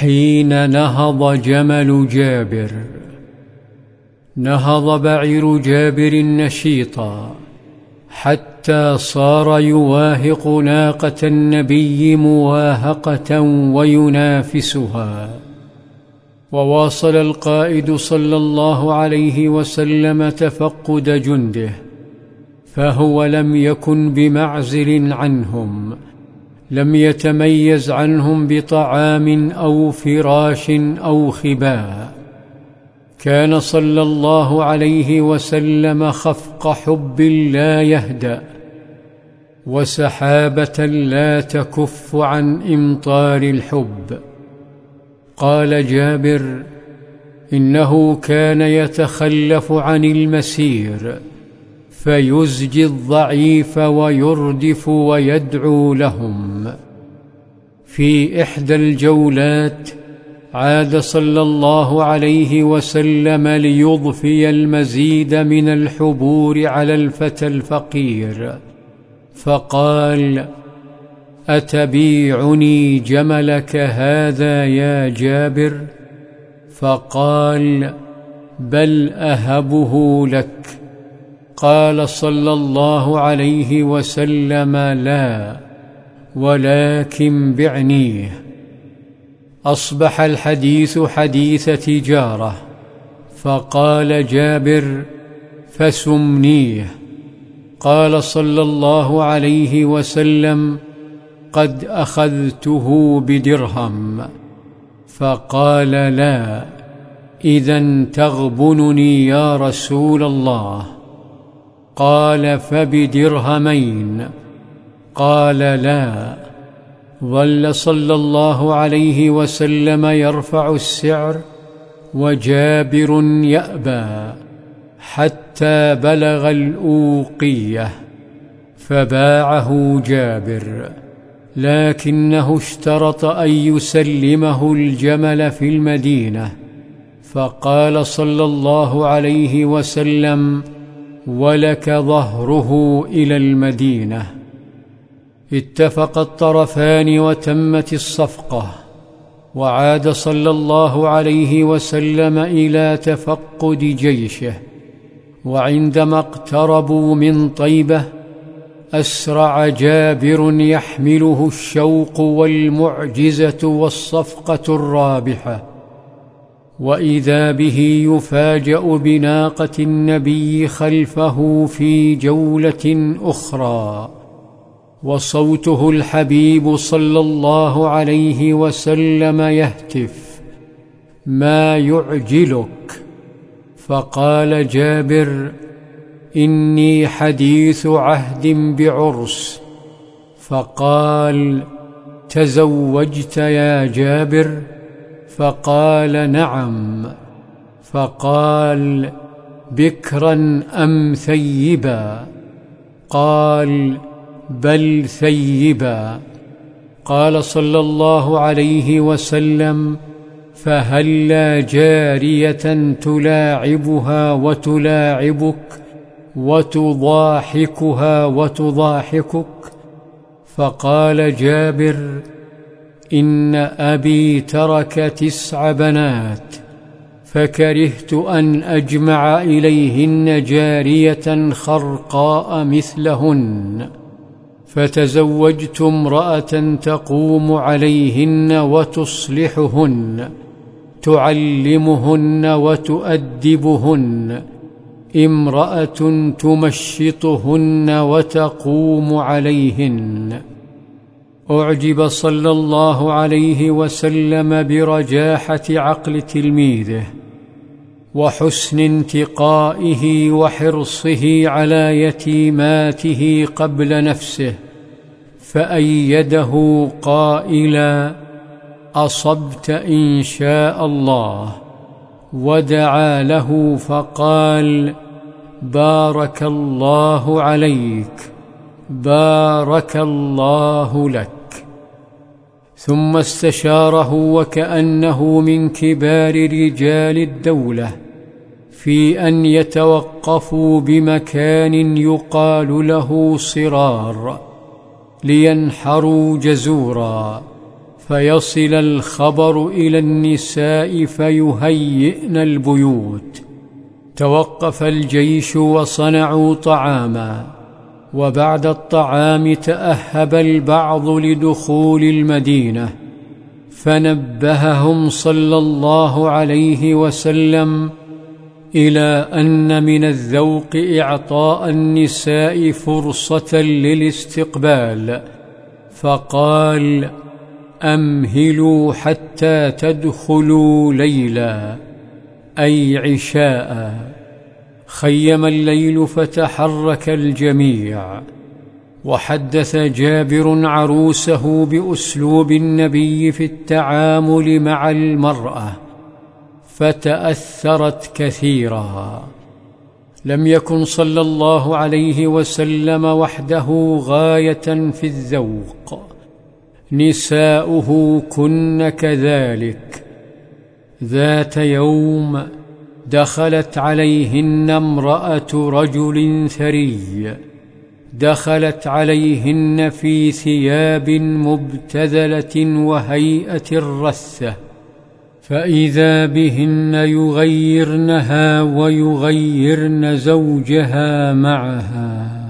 حين نهض جمل جابر. نهض بعير جابر نشيطا حتى صار يواهق ناقة النبي مواهقة وينافسها. وواصل القائد صلى الله عليه وسلم تفقد جنده فهو لم يكن بمعزل عنهم. لم يتميز عنهم بطعام أو فراش أو خباء. كان صلى الله عليه وسلم خفق حب لا يهدأ وسحابة لا تكف عن إمطار الحب. قال جابر إنه كان يتخلف عن المسير. فيزجي الضعيف ويردف ويدعو لهم. في إحدى الجولات عاد صلى الله عليه وسلم ليضفي المزيد من الحبور على الفتى الفقير. فقال أتبيعني جملك هذا يا جابر؟ فقال بل أهبه لك. قال صلى الله عليه وسلم لا ولكن بعنيه أصبح الحديث حديث تجارة. فقال جابر فسمنيه. قال صلى الله عليه وسلم قد أخذته بدرهم. فقال لا إذا تغبنني يا رسول الله. قال فبدرهمين. قال لا ظل صلى الله عليه وسلم يرفع السعر وجابر يأبى حتى بلغ الأوقية فباعه جابر لكنه اشترط أن يسلمه الجمل في المدينة فقال صلى الله عليه وسلم ولك ظهره إلى المدينة. اتفق الطرفان وتمت الصفقة وعاد صلى الله عليه وسلم إلى تفقد جيشه. وعندما اقتربوا من طيبة أسرع جابر يحمله الشوق والمعجزة والصفقة الرابحة. وإذا به يفاجأ بناقة النبي خلفه في جولة أخرى. وصوته الحبيب صلى الله عليه وسلم يهتف ما يعجلك؟ فقال جابر إني حديث عهد بعرس. فقال تزوجت يا جابر؟ فقال نعم. فقال بكرا أم ثيبا؟ قال بل ثيبا. قال صلى الله عليه وسلم فهلا جارية تلاعبها وتلاعبك وتضاحكها وتضاحكك؟ فقال جابر إن أبي ترك تسع بنات فكرهت أن أجمع إليهن جارية خرقاء مثلهن فتزوجت امرأة تقوم عليهن وتصلحهن تعلمهن وتؤدبهن امرأة تمشطهن وتقوم عليهن. أعجب صلى الله عليه وسلم برجاحة عقل تلميذه وحسن انتقائه وحرصه على يتيماته قبل نفسه فأيده قائلا أصبت إن شاء الله. ودعا له فقال بارك الله عليك بارك الله لك. ثم استشاره وكأنه من كبار رجال الدولة في أن يتوقفوا بمكان يقال له صرار لينحروا جزورا فيصل الخبر إلى النساء فيهيئن البيوت توقف الجيش وصنعوا طعاما وبعد الطعام تأهب البعض لدخول المدينة فنبههم صلى الله عليه وسلم إلى أن من الذوق إعطاء النساء فرصة للاستقبال فقال أمهلوا حتى تدخلوا ليلا أي عشاء. خيم الليل فتحرك الجميع. وحدث جابر عروسه بأسلوب النبي في التعامل مع المرأة فتأثرت كثيرا. لم يكن صلى الله عليه وسلم وحده غاية في الذوق. نساؤه كن كذلك. ذات يوم دخلت عليهن امرأة رجل ثري. دخلت عليهن في ثياب مبتذلة وهيئة الرثه فإذا بهن يغيرنها ويغيرن زوجها معها.